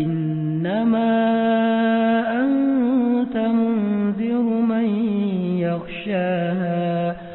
إنما أنت منذر من يخشاها.